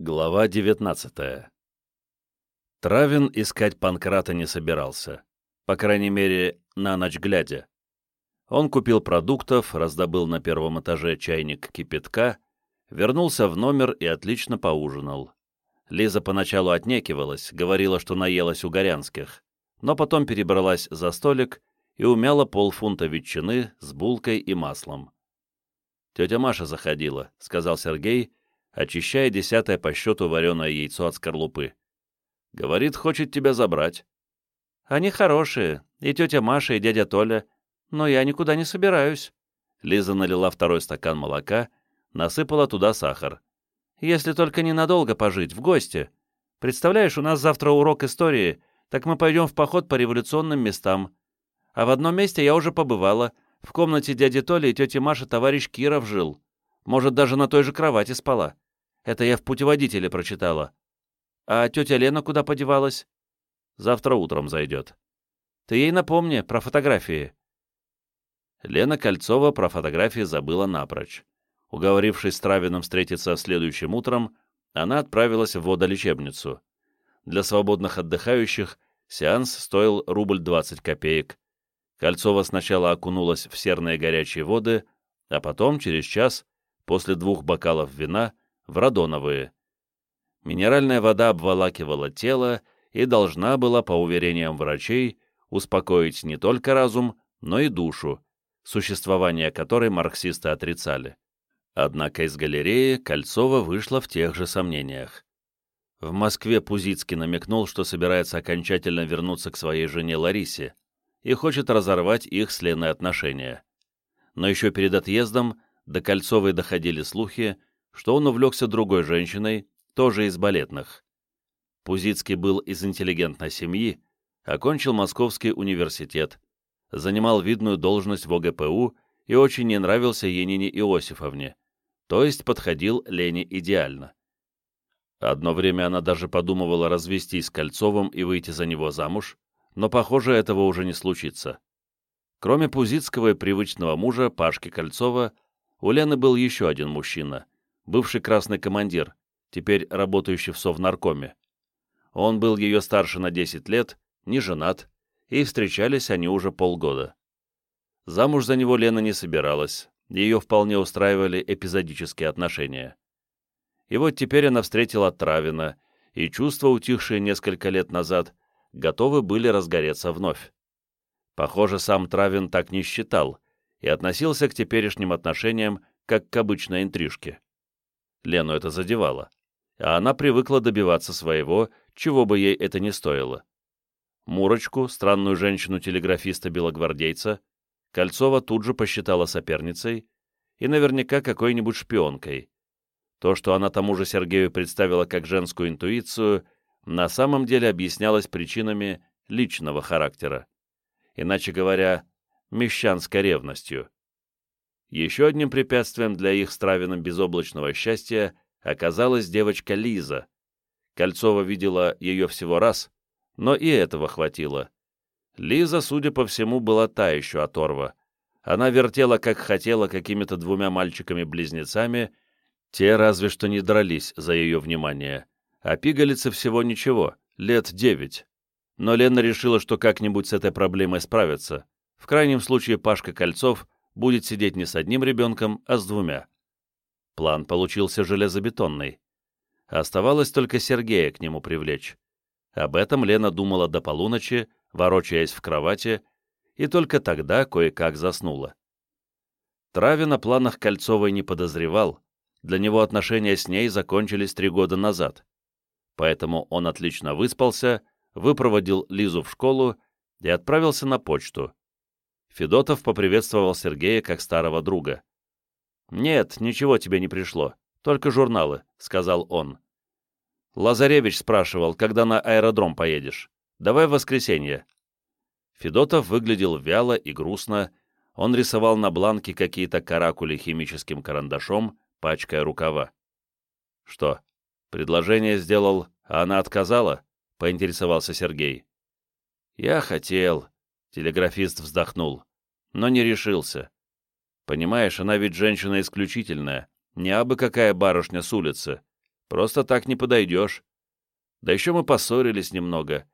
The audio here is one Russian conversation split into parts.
Глава 19 Травин искать Панкрата не собирался, по крайней мере, на ночь глядя. Он купил продуктов, раздобыл на первом этаже чайник кипятка, вернулся в номер и отлично поужинал. Лиза поначалу отнекивалась, говорила, что наелась у Горянских, но потом перебралась за столик и умяла полфунта ветчины с булкой и маслом. «Тетя Маша заходила», — сказал Сергей, очищая десятое по счету вареное яйцо от скорлупы. «Говорит, хочет тебя забрать». «Они хорошие, и тетя Маша, и дядя Толя, но я никуда не собираюсь». Лиза налила второй стакан молока, насыпала туда сахар. «Если только ненадолго пожить, в гости. Представляешь, у нас завтра урок истории, так мы пойдем в поход по революционным местам. А в одном месте я уже побывала. В комнате дяди Толи и тети Маши товарищ Киров жил. Может, даже на той же кровати спала. Это я в путеводителе прочитала. А тетя Лена куда подевалась? Завтра утром зайдет. Ты ей напомни про фотографии. Лена Кольцова про фотографии забыла напрочь. Уговорившись с Травиным встретиться следующим утром, она отправилась в водолечебницу. Для свободных отдыхающих сеанс стоил рубль 20 копеек. Кольцова сначала окунулась в серные горячие воды, а потом, через час, после двух бокалов вина в радоновые. Минеральная вода обволакивала тело и должна была, по уверениям врачей, успокоить не только разум, но и душу, существование которой марксисты отрицали. Однако из галереи Кольцова вышла в тех же сомнениях. В Москве Пузицкий намекнул, что собирается окончательно вернуться к своей жене Ларисе и хочет разорвать их с Леной отношения. Но еще перед отъездом до Кольцовой доходили слухи, что он увлекся другой женщиной, тоже из балетных. Пузицкий был из интеллигентной семьи, окончил Московский университет, занимал видную должность в ОГПУ и очень не нравился Енине Иосифовне, то есть подходил Лене идеально. Одно время она даже подумывала развестись с Кольцовым и выйти за него замуж, но, похоже, этого уже не случится. Кроме Пузицкого и привычного мужа, Пашки Кольцова, у Лены был еще один мужчина, бывший красный командир, теперь работающий в Совнаркоме. Он был ее старше на 10 лет, не женат, и встречались они уже полгода. Замуж за него Лена не собиралась, ее вполне устраивали эпизодические отношения. И вот теперь она встретила Травина, и чувства, утихшие несколько лет назад, готовы были разгореться вновь. Похоже, сам Травин так не считал, и относился к теперешним отношениям как к обычной интрижке. Лену это задевало, а она привыкла добиваться своего, чего бы ей это ни стоило. Мурочку, странную женщину-телеграфиста-белогвардейца, Кольцова тут же посчитала соперницей и наверняка какой-нибудь шпионкой. То, что она тому же Сергею представила как женскую интуицию, на самом деле объяснялось причинами личного характера. Иначе говоря, мещанской ревностью. Еще одним препятствием для их с Травиным безоблачного счастья оказалась девочка Лиза. Кольцова видела ее всего раз, но и этого хватило. Лиза, судя по всему, была та еще оторва. Она вертела, как хотела, какими-то двумя мальчиками-близнецами, те разве что не дрались за ее внимание, а пигалицы всего ничего, лет девять. Но Лена решила, что как-нибудь с этой проблемой справится. В крайнем случае Пашка Кольцов будет сидеть не с одним ребенком, а с двумя. План получился железобетонный. Оставалось только Сергея к нему привлечь. Об этом Лена думала до полуночи, ворочаясь в кровати, и только тогда кое-как заснула. Травин о планах Кольцовой не подозревал, для него отношения с ней закончились три года назад. Поэтому он отлично выспался, выпроводил Лизу в школу и отправился на почту, Федотов поприветствовал Сергея как старого друга. «Нет, ничего тебе не пришло, только журналы», — сказал он. «Лазаревич спрашивал, когда на аэродром поедешь. Давай в воскресенье». Федотов выглядел вяло и грустно, он рисовал на бланке какие-то каракули химическим карандашом, пачкая рукава. «Что, предложение сделал, а она отказала?» — поинтересовался Сергей. «Я хотел», Телеграфист вздохнул, но не решился. Понимаешь, она ведь женщина исключительная, не абы какая барышня с улицы. Просто так не подойдешь. Да еще мы поссорились немного.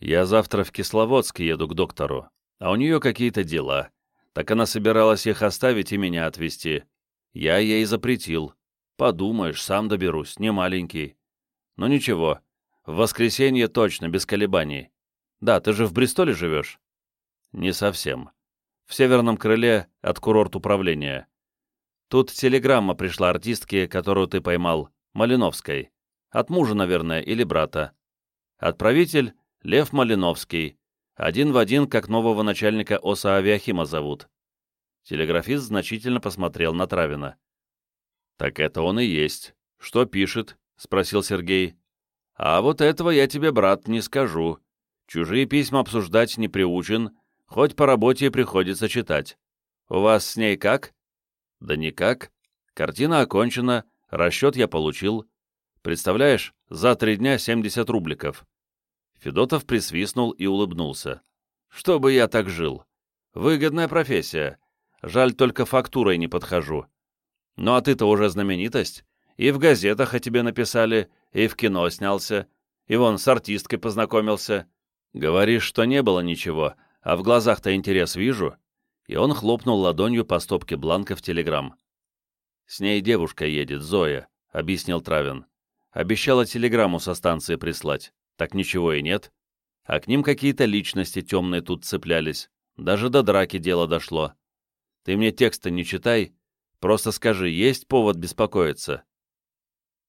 Я завтра в Кисловодск еду к доктору, а у нее какие-то дела. Так она собиралась их оставить и меня отвезти. Я ей запретил. Подумаешь, сам доберусь, не маленький. Но ничего, в воскресенье точно, без колебаний. Да, ты же в Бристоле живешь? Не совсем. В северном крыле от курорт управления. Тут телеграмма пришла артистке, которую ты поймал, Малиновской. От мужа, наверное, или брата. Отправитель — Лев Малиновский. Один в один, как нового начальника ОСА Авиахима зовут. Телеграфист значительно посмотрел на Травина. «Так это он и есть. Что пишет?» — спросил Сергей. «А вот этого я тебе, брат, не скажу. Чужие письма обсуждать не приучен, хоть по работе и приходится читать. У вас с ней как?» «Да никак. Картина окончена, расчет я получил. Представляешь, за три дня 70 рубликов». Федотов присвистнул и улыбнулся. «Что бы я так жил? Выгодная профессия. Жаль, только фактурой не подхожу. Ну а ты-то уже знаменитость. И в газетах о тебе написали, и в кино снялся, и вон с артисткой познакомился. Говоришь, что не было ничего, а в глазах-то интерес вижу». И он хлопнул ладонью по стопке бланков телеграмм. «С ней девушка едет, Зоя», — объяснил Травин. «Обещала телеграмму со станции прислать. Так ничего и нет. А к ним какие-то личности темные тут цеплялись. Даже до драки дело дошло. Ты мне текста не читай, просто скажи, есть повод беспокоиться?»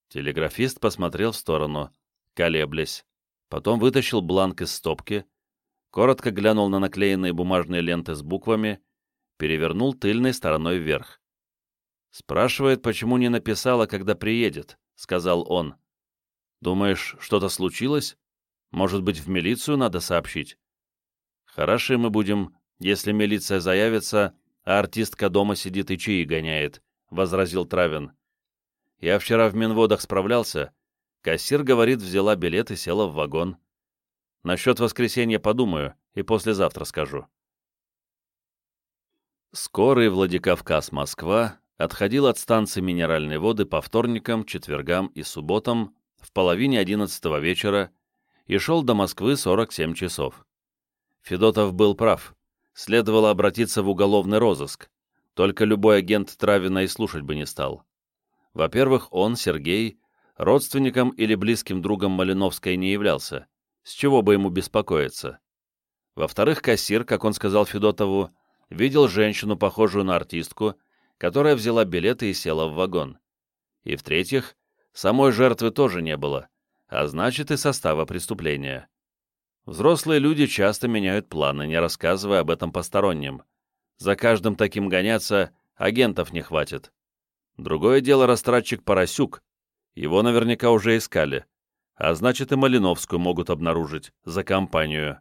Телеграфист посмотрел в сторону, колеблясь. Потом вытащил бланк из стопки, коротко глянул на наклеенные бумажные ленты с буквами, перевернул тыльной стороной вверх. «Спрашивает, почему не написала, когда приедет», — сказал он. «Думаешь, что-то случилось? Может быть, в милицию надо сообщить?» «Хороши мы будем, если милиция заявится, а артистка дома сидит и чаи гоняет», — возразил Травин. «Я вчера в Минводах справлялся. Кассир, говорит, взяла билет и села в вагон. Насчет воскресенья подумаю и послезавтра скажу». Скорый Владикавказ-Москва отходил от станции минеральной воды по вторникам, четвергам и субботам в половине одиннадцатого вечера и шел до Москвы 47 часов. Федотов был прав следовало обратиться в уголовный розыск, только любой агент Травина и слушать бы не стал. Во-первых, он, Сергей, родственником или близким другом Малиновской не являлся, с чего бы ему беспокоиться. Во-вторых, кассир, как он сказал Федотову, видел женщину, похожую на артистку, которая взяла билеты и села в вагон. И в-третьих, самой жертвы тоже не было, а значит и состава преступления. Взрослые люди часто меняют планы, не рассказывая об этом посторонним. За каждым таким гоняться агентов не хватит. Другое дело растратчик Поросюк. Его наверняка уже искали. А значит, и Малиновскую могут обнаружить за компанию.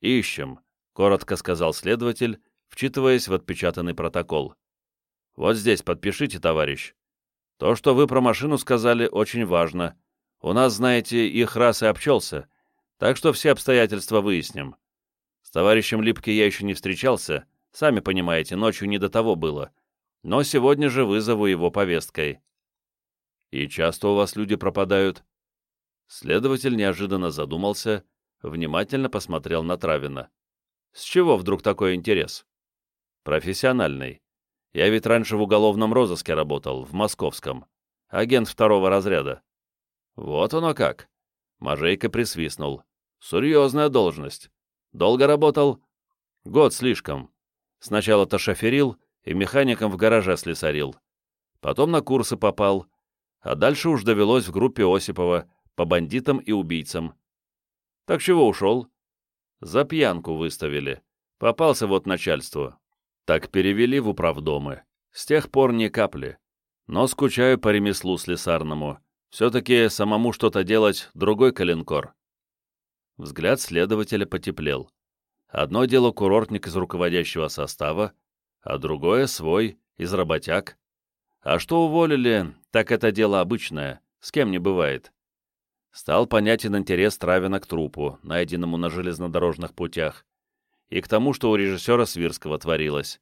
«Ищем», — коротко сказал следователь, вчитываясь в отпечатанный протокол. «Вот здесь подпишите, товарищ. То, что вы про машину сказали, очень важно. У нас, знаете, их раз и обчелся. Так что все обстоятельства выясним. С товарищем Липки я еще не встречался, сами понимаете, ночью не до того было. Но сегодня же вызову его повесткой. И часто у вас люди пропадают? Следователь неожиданно задумался, внимательно посмотрел на Травина. С чего вдруг такой интерес? Профессиональный. Я ведь раньше в уголовном розыске работал, в московском. Агент второго разряда. Вот оно как. Мажейка присвистнул. Серьезная должность. Долго работал? Год слишком. Сначала-то шоферил и механиком в гараже слесарил. Потом на курсы попал. А дальше уж довелось в группе Осипова по бандитам и убийцам. Так чего ушел? За пьянку выставили. Попался вот начальству. Так перевели в управдомы. С тех пор ни капли. Но скучаю по ремеслу слесарному. Все-таки самому что-то делать — другой коленкор. Взгляд следователя потеплел. Одно дело курортник из руководящего состава, а другое — свой, из работяг. А что уволили, так это дело обычное, с кем не бывает. Стал понятен интерес Травина к трупу, найденному на железнодорожных путях, и к тому, что у режиссера Свирского творилось.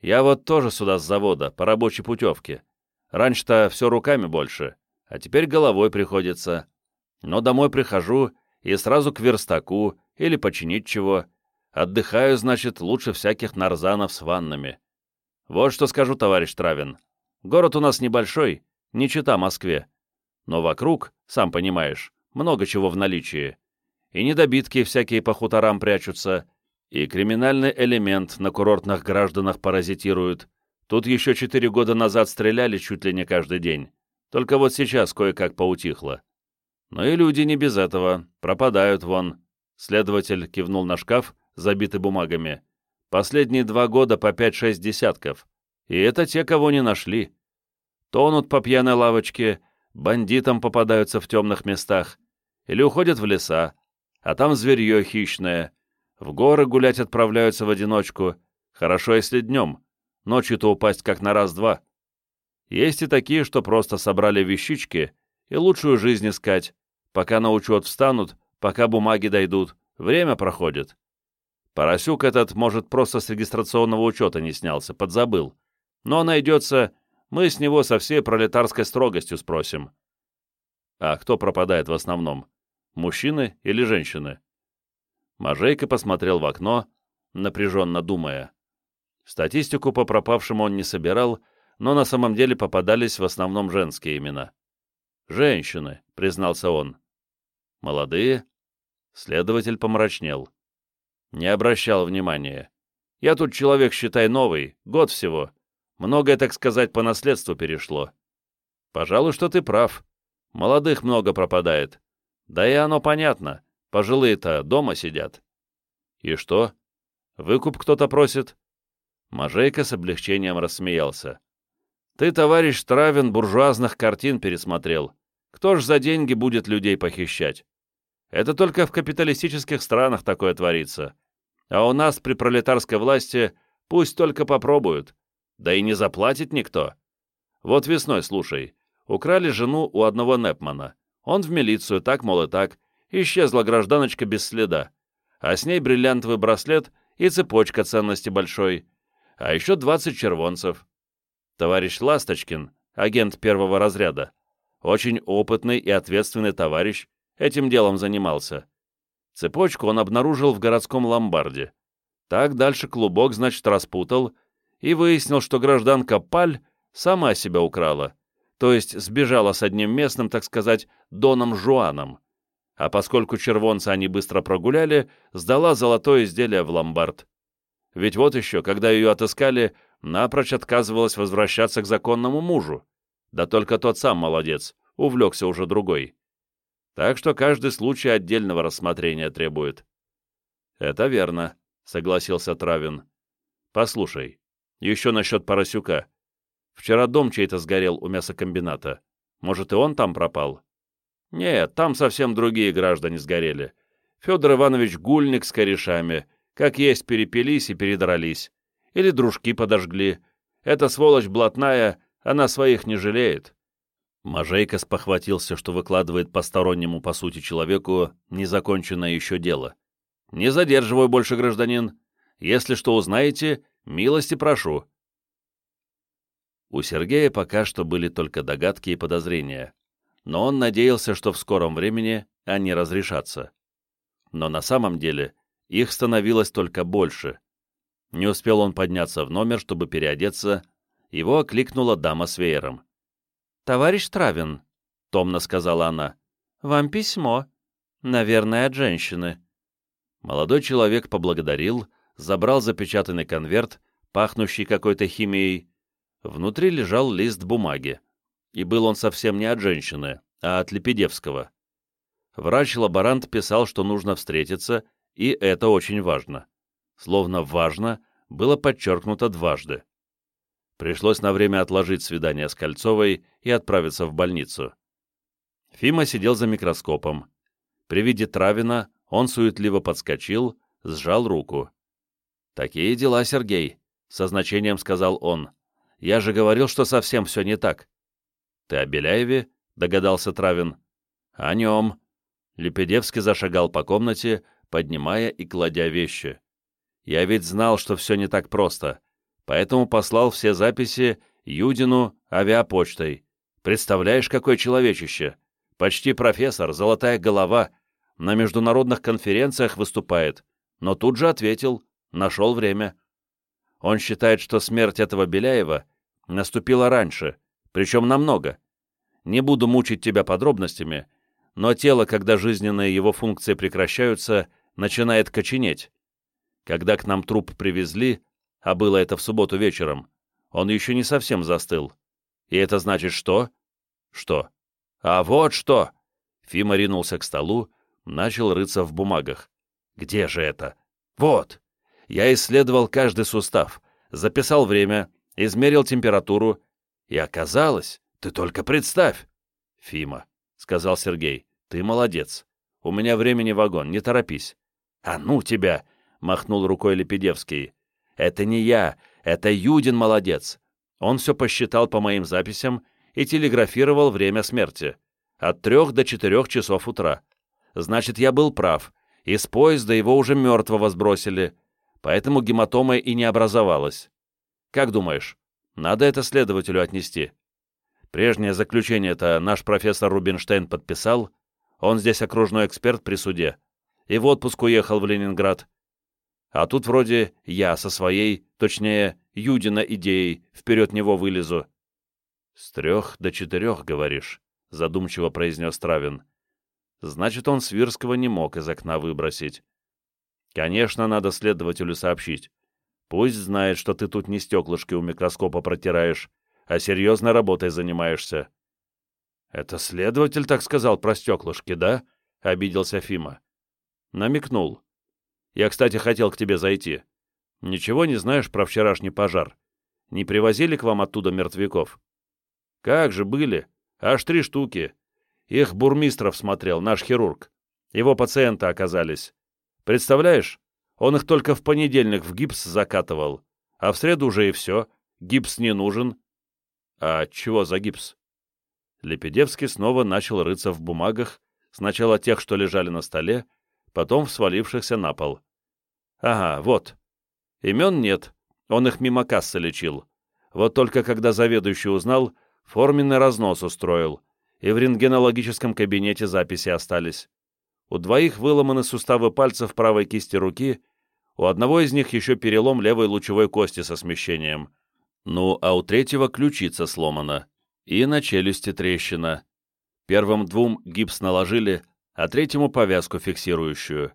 Я вот тоже сюда с завода, по рабочей путевке. Раньше-то все руками больше, а теперь головой приходится. Но домой прихожу и сразу к верстаку или починить чего. Отдыхаю, значит, лучше всяких нарзанов с ваннами. Вот что скажу, товарищ Травин. Город у нас небольшой, не чита Москве. Но вокруг, сам понимаешь, много чего в наличии. И недобитки всякие по хуторам прячутся, и криминальный элемент на курортных гражданах паразитирует. Тут еще четыре года назад стреляли чуть ли не каждый день. Только вот сейчас кое-как поутихло. Но и люди не без этого, пропадают вон. Следователь кивнул на шкаф, забитый бумагами. Последние два года по пять-шесть десятков. И это те, кого не нашли. Тонут по пьяной лавочке, бандитам попадаются в темных местах. Или уходят в леса, а там зверье хищное. В горы гулять отправляются в одиночку. Хорошо, если днем. Ночью-то упасть как на раз-два. Есть и такие, что просто собрали вещички и лучшую жизнь искать. Пока на учет встанут, пока бумаги дойдут, время проходит. Поросюк этот, может, просто с регистрационного учета не снялся, подзабыл. Но найдется, мы с него со всей пролетарской строгостью спросим. А кто пропадает в основном? Мужчины или женщины? Мажейка посмотрел в окно, напряженно думая. Статистику по пропавшим он не собирал, но на самом деле попадались в основном женские имена. «Женщины», — признался он. «Молодые?» Следователь помрачнел. Не обращал внимания. «Я тут человек, считай, новый, год всего. Многое, так сказать, по наследству перешло. Пожалуй, что ты прав. Молодых много пропадает. Да и оно понятно. Пожилые-то дома сидят. И что? Выкуп кто-то просит? Мажейка с облегчением рассмеялся. Ты, товарищ Травин, буржуазных картин пересмотрел. Кто ж за деньги будет людей похищать? Это только в капиталистических странах такое творится. А у нас при пролетарской власти пусть только попробуют. Да и не заплатит никто. Вот весной, слушай, украли жену у одного Непмана. Он в милицию, так, мол, и так. Исчезла гражданочка без следа. А с ней бриллиантовый браслет и цепочка ценности большой а еще 20 червонцев. Товарищ Ласточкин, агент первого разряда, очень опытный и ответственный товарищ, этим делом занимался. Цепочку он обнаружил в городском ломбарде. Так дальше клубок, значит, распутал и выяснил, что гражданка Паль сама себя украла, то есть сбежала с одним местным, так сказать, Доном Жуаном. А поскольку червонца они быстро прогуляли, сдала золотое изделие в ломбард. Ведь вот еще, когда ее отыскали, напрочь отказывалась возвращаться к законному мужу. Да только тот сам молодец, увлекся уже другой. Так что каждый случай отдельного рассмотрения требует. «Это верно», — согласился Травин. «Послушай, еще насчет Поросюка. Вчера дом чей-то сгорел у мясокомбината. Может, и он там пропал?» «Нет, там совсем другие граждане сгорели. Федор Иванович Гульник с корешами, как есть перепились и передрались. Или дружки подожгли. Эта сволочь блатная, она своих не жалеет. Мажейка спохватился, что выкладывает постороннему, по сути, человеку незаконченное еще дело. «Не задерживаю больше, гражданин. Если что узнаете, милости прошу». У Сергея пока что были только догадки и подозрения, но он надеялся, что в скором времени они разрешатся. Но на самом деле их становилось только больше. Не успел он подняться в номер, чтобы переодеться, его окликнула дама с веером. «Товарищ Травин», — томно сказала она, — «вам письмо. Наверное, от женщины». Молодой человек поблагодарил, забрал запечатанный конверт, пахнущий какой-то химией. Внутри лежал лист бумаги. И был он совсем не от женщины, а от Лепедевского. Врач-лаборант писал, что нужно встретиться и это очень важно. Словно «важно» было подчеркнуто дважды. Пришлось на время отложить свидание с Кольцовой и отправиться в больницу. Фима сидел за микроскопом. При виде Травина он суетливо подскочил, сжал руку. «Такие дела, Сергей», — со значением сказал он. «Я же говорил, что совсем все не так». «Ты о Беляеве?» — догадался Травин. «О нем». Лепедевский зашагал по комнате, поднимая и кладя вещи. Я ведь знал, что все не так просто, поэтому послал все записи Юдину авиапочтой. Представляешь, какой человечище? Почти профессор, золотая голова, на международных конференциях выступает, но тут же ответил, нашел время. Он считает, что смерть этого Беляева наступила раньше, причем намного. Не буду мучить тебя подробностями, но тело, когда жизненные его функции прекращаются, начинает коченеть. Когда к нам труп привезли, а было это в субботу вечером, он еще не совсем застыл. И это значит что? Что? А вот что! Фима ринулся к столу, начал рыться в бумагах. Где же это? Вот! Я исследовал каждый сустав, записал время, измерил температуру, и оказалось, ты только представь! Фима, — сказал Сергей, — ты молодец. У меня времени вагон, не торопись. А ну тебя! — махнул рукой Лепедевский. Это не я, это Юдин молодец. Он все посчитал по моим записям и телеграфировал время смерти. От трех до четырех часов утра. Значит, я был прав. Из поезда его уже мертвого сбросили. Поэтому гематома и не образовалась. Как думаешь, надо это следователю отнести? Прежнее заключение-то наш профессор Рубинштейн подписал. Он здесь окружной эксперт при суде. И в отпуск уехал в Ленинград. А тут вроде я со своей, точнее, Юдина идеей, вперед него вылезу. — С трех до четырех, говоришь, — задумчиво произнес Травин. — Значит, он Свирского не мог из окна выбросить. Конечно, надо следователю сообщить. Пусть знает, что ты тут не стеклышки у микроскопа протираешь, а серьезной работой занимаешься. — Это следователь так сказал про стеклышки, да? — обиделся Фима. Намекнул. Я, кстати, хотел к тебе зайти. Ничего не знаешь про вчерашний пожар? Не привозили к вам оттуда мертвяков? Как же были? Аж три штуки. Их Бурмистров смотрел, наш хирург. Его пациенты оказались. Представляешь, он их только в понедельник в гипс закатывал, а в среду уже и все, гипс не нужен. А чего за гипс? Лепедевский снова начал рыться в бумагах, сначала тех, что лежали на столе, потом в свалившихся на пол. Ага, вот. Имен нет, он их мимо кассы лечил. Вот только когда заведующий узнал, форменный разнос устроил, и в рентгенологическом кабинете записи остались. У двоих выломаны суставы пальцев правой кисти руки, у одного из них еще перелом левой лучевой кости со смещением. Ну, а у третьего ключица сломана. И на челюсти трещина. Первым двум гипс наложили, а третьему повязку фиксирующую.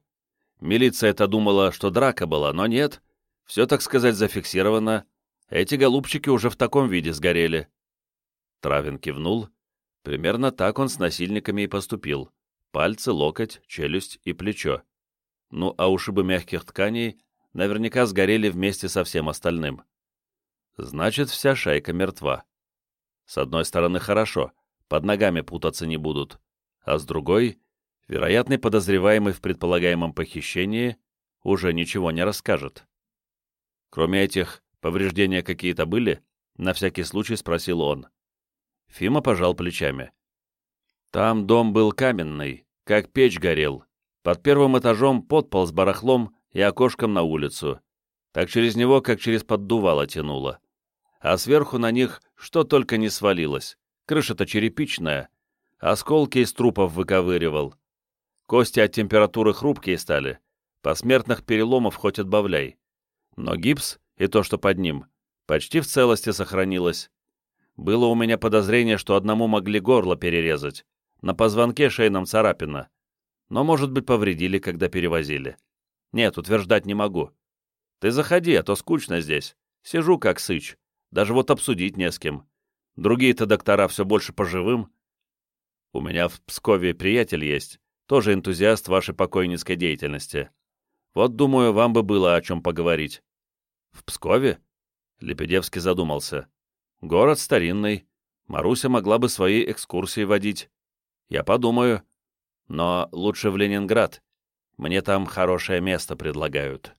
Милиция-то думала, что драка была, но нет. Все, так сказать, зафиксировано. Эти голубчики уже в таком виде сгорели. Травин кивнул. Примерно так он с насильниками и поступил. Пальцы, локоть, челюсть и плечо. Ну, а ушибы мягких тканей наверняка сгорели вместе со всем остальным. Значит, вся шайка мертва. С одной стороны, хорошо, под ногами путаться не будут. А с другой, вероятный подозреваемый в предполагаемом похищении уже ничего не расскажет. Кроме этих, повреждения какие-то были? На всякий случай спросил он. Фима пожал плечами. Там дом был каменный, как печь горел. Под первым этажом подпол с барахлом и окошком на улицу. Так через него, как через поддувало тянуло. А сверху на них что только не свалилось. Крыша-то черепичная. Осколки из трупов выковыривал. Кости от температуры хрупкие стали. Посмертных переломов хоть отбавляй. Но гипс и то, что под ним, почти в целости сохранилось. Было у меня подозрение, что одному могли горло перерезать. На позвонке шейном царапина. Но, может быть, повредили, когда перевозили. Нет, утверждать не могу. Ты заходи, а то скучно здесь. Сижу как сыч. Даже вот обсудить не с кем. Другие-то доктора все больше по живым. У меня в Пскове приятель есть, тоже энтузиаст вашей покойницкой деятельности. Вот, думаю, вам бы было о чем поговорить». «В Пскове?» — Лепедевский задумался. «Город старинный. Маруся могла бы свои экскурсии водить. Я подумаю. Но лучше в Ленинград. Мне там хорошее место предлагают».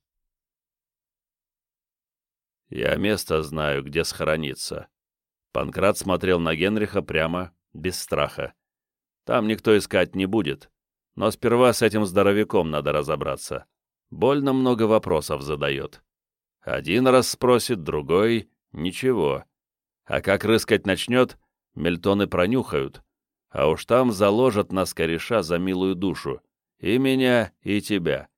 «Я место знаю, где схорониться». Панкрат смотрел на Генриха прямо, без страха. «Там никто искать не будет. Но сперва с этим здоровяком надо разобраться. Больно много вопросов задает. Один раз спросит, другой — ничего. А как рыскать начнет, Мельтоны пронюхают, а уж там заложат нас кореша за милую душу. И меня, и тебя.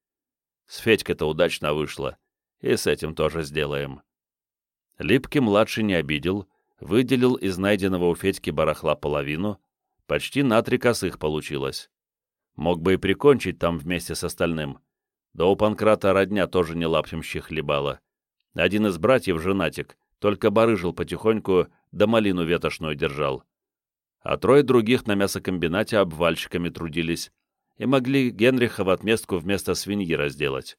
С Федькой-то удачно вышло, и с этим тоже сделаем. Липкий-младший не обидел, выделил из найденного у Федьки барахла половину, почти на три косых получилось. Мог бы и прикончить там вместе с остальным. Да у Панкрата родня тоже не лапсимщи хлебала. Один из братьев, женатик, только барыжил потихоньку, да малину ветошную держал. А трое других на мясокомбинате обвальщиками трудились и могли Генриха в отместку вместо свиньи разделать.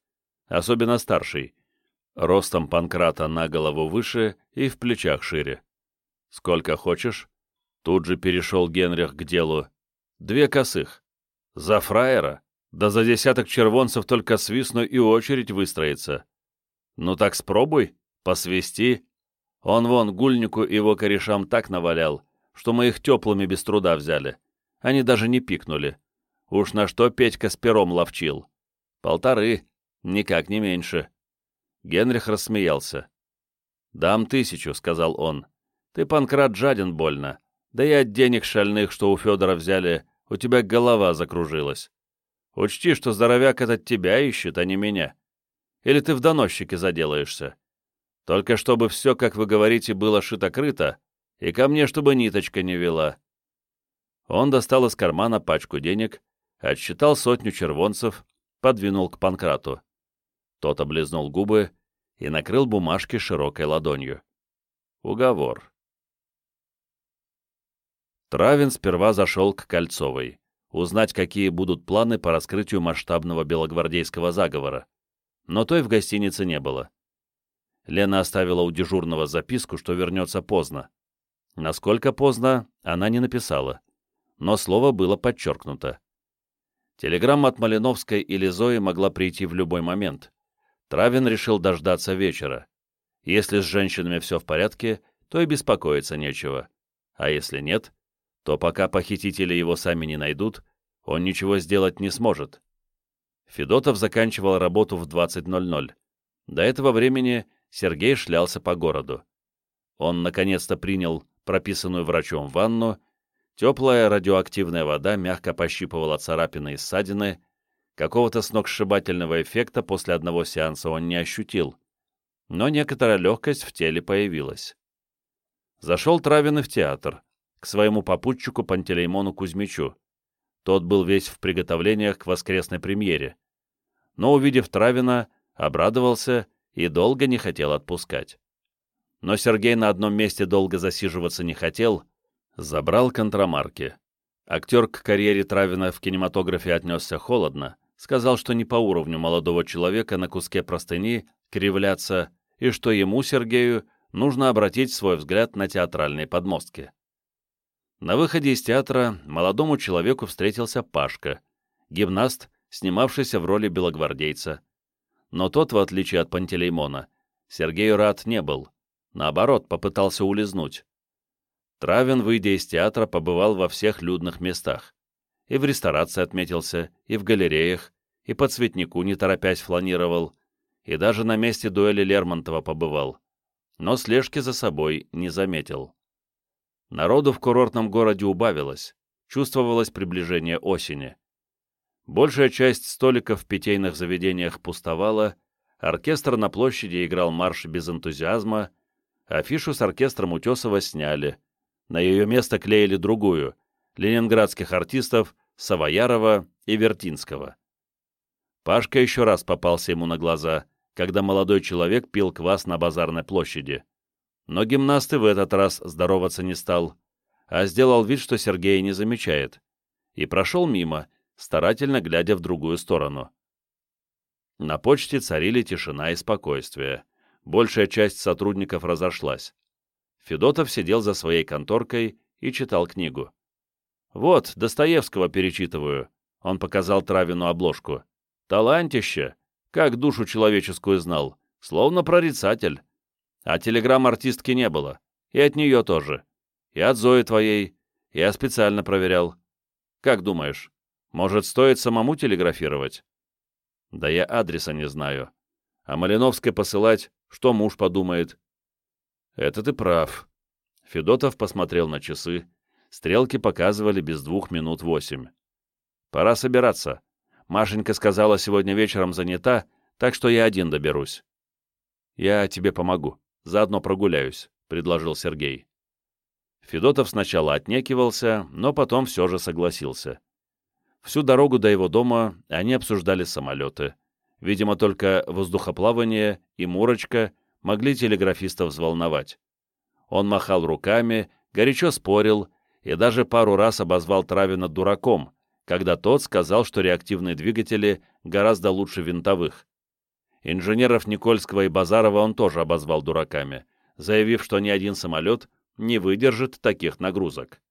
Особенно старший. Ростом Панкрата на голову выше и в плечах шире. «Сколько хочешь?» Тут же перешел Генрих к делу. «Две косых. За фраера? Да за десяток червонцев только свистну и очередь выстроится. Ну так спробуй, посвисти. Он вон гульнику его корешам так навалял, что мы их теплыми без труда взяли. Они даже не пикнули. Уж на что Петька с пером ловчил. Полторы, никак не меньше. Генрих рассмеялся. «Дам тысячу», — сказал он. «Ты, Панкрат, жаден больно. Да и от денег шальных, что у Федора взяли, у тебя голова закружилась. Учти, что здоровяк этот тебя ищет, а не меня. Или ты в доносчике заделаешься. Только чтобы все, как вы говорите, было шито-крыто, и ко мне, чтобы ниточка не вела». Он достал из кармана пачку денег, отсчитал сотню червонцев, подвинул к Панкрату. Тот облизнул губы и накрыл бумажки широкой ладонью. Уговор. Травин сперва зашел к Кольцовой, узнать, какие будут планы по раскрытию масштабного белогвардейского заговора. Но той в гостинице не было. Лена оставила у дежурного записку, что вернется поздно. Насколько поздно, она не написала. Но слово было подчеркнуто. Телеграмма от Малиновской или Зои могла прийти в любой момент. Травин решил дождаться вечера. Если с женщинами все в порядке, то и беспокоиться нечего. А если нет, то пока похитители его сами не найдут, он ничего сделать не сможет. Федотов заканчивал работу в 20.00. До этого времени Сергей шлялся по городу. Он наконец-то принял прописанную врачом ванну, теплая радиоактивная вода мягко пощипывала царапины и ссадины, какого-то сногсшибательного эффекта после одного сеанса он не ощутил, но некоторая легкость в теле появилась. Зашел Травин в театр, к своему попутчику Пантелеймону Кузьмичу. Тот был весь в приготовлениях к воскресной премьере. Но, увидев Травина, обрадовался и долго не хотел отпускать. Но Сергей на одном месте долго засиживаться не хотел, забрал контрамарки. Актер к карьере Травина в кинематографе отнесся холодно, сказал, что не по уровню молодого человека на куске простыни кривляться, и что ему, Сергею, нужно обратить свой взгляд на театральные подмостки. На выходе из театра молодому человеку встретился Пашка, гимнаст, снимавшийся в роли белогвардейца. Но тот, в отличие от Пантелеймона, Сергею рад не был. Наоборот, попытался улизнуть. Травин, выйдя из театра, побывал во всех людных местах. И в ресторации отметился, и в галереях, и по цветнику не торопясь фланировал, и даже на месте дуэли Лермонтова побывал. Но слежки за собой не заметил. Народу в курортном городе убавилось, чувствовалось приближение осени. Большая часть столиков в питейных заведениях пустовала, оркестр на площади играл марш без энтузиазма, афишу с оркестром Утесова сняли. На ее место клеили другую — ленинградских артистов Савоярова и Вертинского. Пашка еще раз попался ему на глаза, когда молодой человек пил квас на базарной площади. Но гимнаст в этот раз здороваться не стал, а сделал вид, что Сергей не замечает, и прошел мимо, старательно глядя в другую сторону. На почте царили тишина и спокойствие. Большая часть сотрудников разошлась. Федотов сидел за своей конторкой и читал книгу. «Вот, Достоевского перечитываю», — он показал Травину обложку. «Талантище! Как душу человеческую знал, словно прорицатель. А телеграмм артистки не было. И от нее тоже. И от Зои твоей. Я специально проверял. Как думаешь, может, стоит самому телеграфировать? Да я адреса не знаю. А Малиновской посылать, что муж подумает? Это ты прав. Федотов посмотрел на часы. Стрелки показывали без двух минут восемь. «Пора собираться. Машенька сказала, сегодня вечером занята, так что я один доберусь». «Я тебе помогу. Заодно прогуляюсь», — предложил Сергей. Федотов сначала отнекивался, но потом все же согласился. Всю дорогу до его дома они обсуждали самолеты. Видимо, только воздухоплавание и Мурочка могли телеграфистов взволновать. Он махал руками, горячо спорил и даже пару раз обозвал Травина дураком, когда тот сказал, что реактивные двигатели гораздо лучше винтовых. Инженеров Никольского и Базарова он тоже обозвал дураками, заявив, что ни один самолет не выдержит таких нагрузок.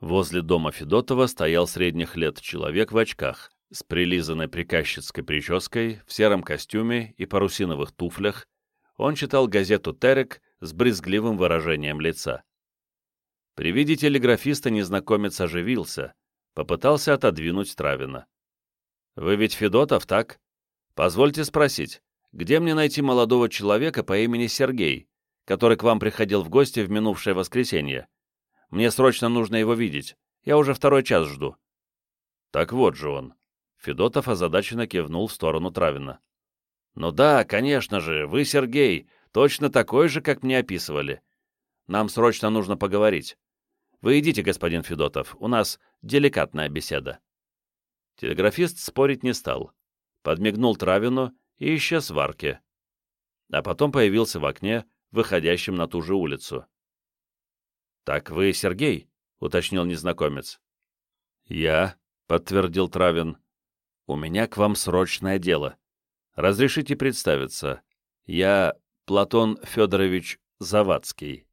Возле дома Федотова стоял средних лет человек в очках, с прилизанной приказчицкой прической, в сером костюме и парусиновых туфлях. Он читал газету «Терек» с брезгливым выражением лица. При виде телеграфиста незнакомец оживился, попытался отодвинуть Травина. «Вы ведь Федотов, так? Позвольте спросить, где мне найти молодого человека по имени Сергей, который к вам приходил в гости в минувшее воскресенье? Мне срочно нужно его видеть, я уже второй час жду». «Так вот же он». Федотов озадаченно кивнул в сторону Травина. «Ну да, конечно же, вы Сергей, Точно такой же, как мне описывали. Нам срочно нужно поговорить. Вы идите, господин Федотов, у нас деликатная беседа». Телеграфист спорить не стал. Подмигнул Травину и исчез в арке. А потом появился в окне, выходящем на ту же улицу. «Так вы Сергей?» — уточнил незнакомец. «Я», — подтвердил Травин. «У меня к вам срочное дело. Разрешите представиться. Я Платон Федорович Завадский.